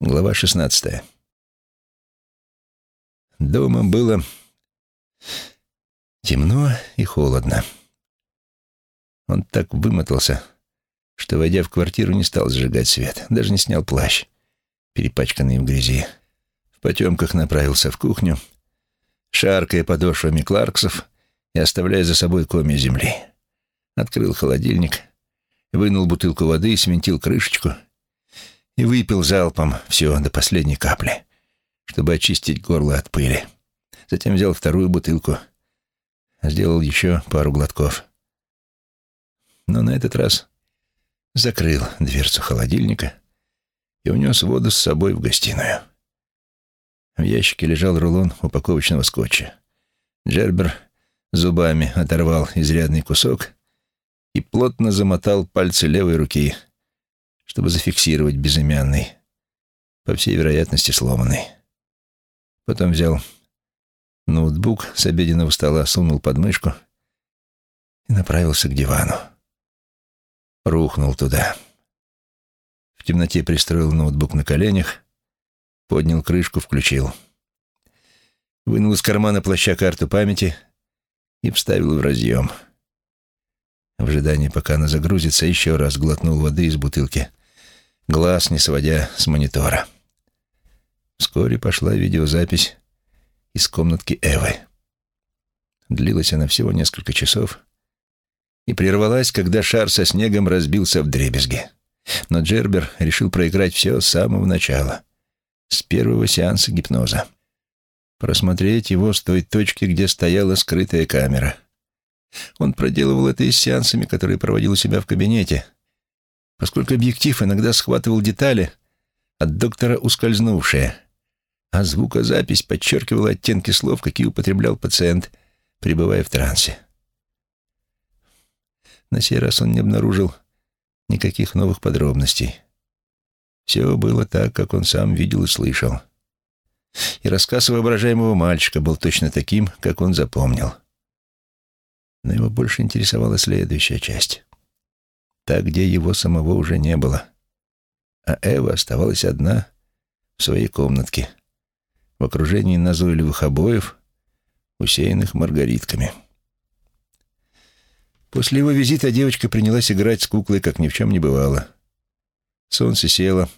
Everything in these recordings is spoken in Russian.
Глава шестнадцатая. Дома было темно и холодно. Он так вымотался, что, войдя в квартиру, не стал зажигать свет, даже не снял плащ, перепачканный в грязи. В потемках направился в кухню, шаркая подошвами Кларксов и оставляя за собой комья земли. Открыл холодильник, вынул бутылку воды, свинтил крышечку — и выпил залпом все до последней капли, чтобы очистить горло от пыли. Затем взял вторую бутылку, сделал еще пару глотков. Но на этот раз закрыл дверцу холодильника и унес воду с собой в гостиную. В ящике лежал рулон упаковочного скотча. Джербер зубами оторвал изрядный кусок и плотно замотал пальцы левой руки — чтобы зафиксировать безымянный, по всей вероятности сломанный. Потом взял ноутбук с обеденного стола, сунул под мышку и направился к дивану. Рухнул туда. В темноте пристроил ноутбук на коленях, поднял крышку, включил. Вынул из кармана плаща карту памяти и вставил в разъем. В ожидании, пока она загрузится, еще раз глотнул воды из бутылки, глаз не сводя с монитора. Вскоре пошла видеозапись из комнатки Эвы. Длилась она всего несколько часов и прервалась, когда шар со снегом разбился в дребезги. Но Джербер решил проиграть все с самого начала, с первого сеанса гипноза. Просмотреть его с той точки, где стояла скрытая камера — он проделывал это и с сеансами, которые проводил у себя в кабинете, поскольку объектив иногда схватывал детали от доктора ускользнувшие, а звукозапись подчеркивала оттенки слов, какие употреблял пациент, пребывая в трансе. На сей раз он не обнаружил никаких новых подробностей. Все было так, как он сам видел и слышал. И рассказ воображаемого мальчика был точно таким, как он запомнил. Но его больше интересовала следующая часть. Та, где его самого уже не было. А Эва оставалась одна в своей комнатке, в окружении назойливых обоев, усеянных маргаритками. После его визита девочка принялась играть с куклой, как ни в чем не бывало. Солнце село,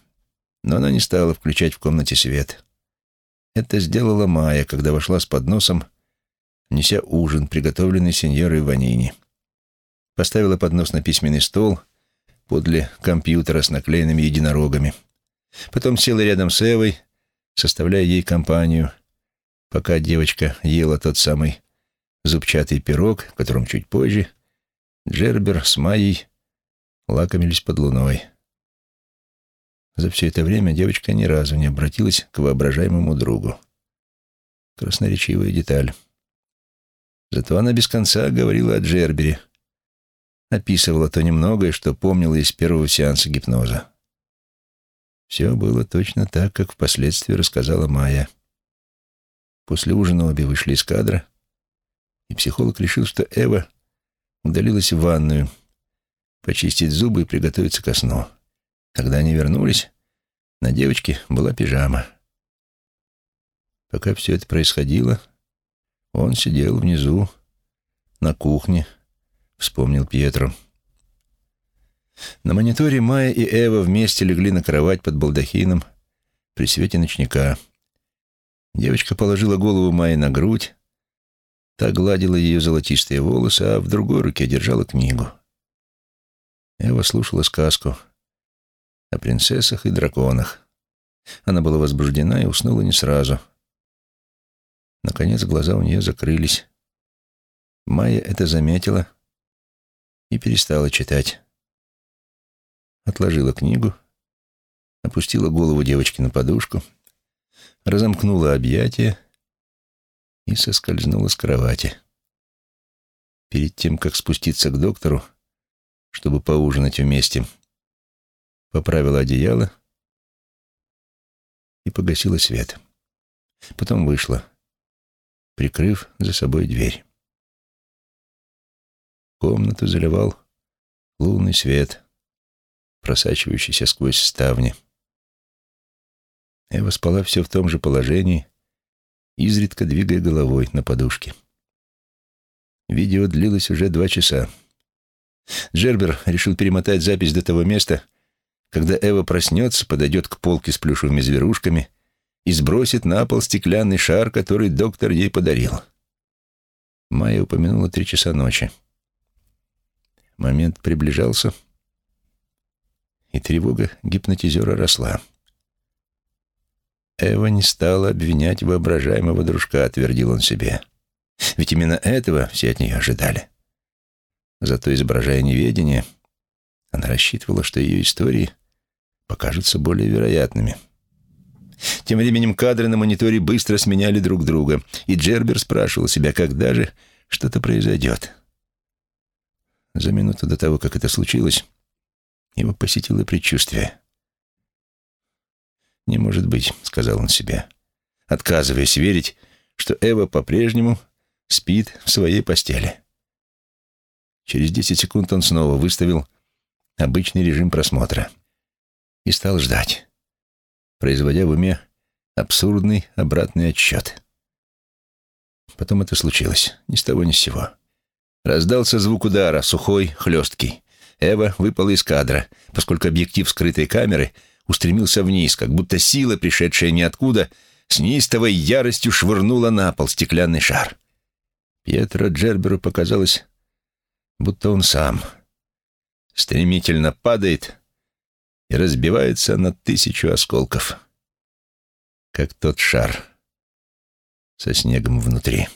но она не стала включать в комнате свет. Это сделала Майя, когда вошла с подносом неся ужин, приготовленный сеньорой Ванини. Поставила поднос на письменный стол подле компьютера с наклеенными единорогами. Потом села рядом с Эвой, составляя ей компанию, пока девочка ела тот самый зубчатый пирог, которым чуть позже Джербер с Майей лакомились под луной. За все это время девочка ни разу не обратилась к воображаемому другу. Красноречивая деталь. Зато она без конца говорила о Джербере. Описывала то немногое, что помнила из первого сеанса гипноза. Все было точно так, как впоследствии рассказала Майя. После ужина обе вышли из кадра, и психолог решил, что Эва удалилась в ванную, почистить зубы и приготовиться ко сну. Когда они вернулись, на девочке была пижама. Пока все это происходило, он сидел внизу, на кухне, вспомнил Пьетро. На мониторе Майя и Эва вместе легли на кровать под балдахином при свете ночника. Девочка положила голову Майи на грудь, та гладила ее золотистые волосы, а в другой руке держала книгу. Эва слушала сказку о принцессах и драконах. Она была возбуждена и уснула не сразу — Наконец глаза у нее закрылись. Майя это заметила и перестала читать. Отложила книгу, опустила голову девочки на подушку, разомкнула объятия и соскользнула с кровати. Перед тем, как спуститься к доктору, чтобы поужинать вместе, поправила одеяло и погасила свет. Потом вышла прикрыв за собой дверь. Комнату заливал лунный свет, просачивающийся сквозь ставни. Эва спала все в том же положении, изредка двигая головой на подушке. Видео длилось уже два часа. Джербер решил перемотать запись до того места, когда Эва проснется, подойдет к полке с плюшевыми зверушками и сбросит на пол стеклянный шар, который доктор ей подарил. Майя упомянула три часа ночи. Момент приближался, и тревога гипнотизера росла. Эва не стала обвинять воображаемого дружка, твердил он себе. Ведь именно этого все от нее ожидали. Зато, изображая неведение, она рассчитывала, что ее истории покажутся более вероятными. Тем временем кадры на мониторе быстро сменяли друг друга, и Джербер спрашивал себя, когда же что-то произойдет. За минуту до того, как это случилось, его посетило предчувствие. «Не может быть», — сказал он себе, отказываясь верить, что Эва по-прежнему спит в своей постели. Через десять секунд он снова выставил обычный режим просмотра и стал ждать, производя в уме абсурдный обратный отсчет. Потом это случилось, ни с того ни с сего. Раздался звук удара, сухой, хлесткий. Эва выпала из кадра, поскольку объектив скрытой камеры устремился вниз, как будто сила, пришедшая ниоткуда, с неистовой яростью швырнула на пол стеклянный шар. Пьетро Джерберу показалось, будто он сам стремительно падает и разбивается на тысячу осколков, как тот шар со снегом внутри.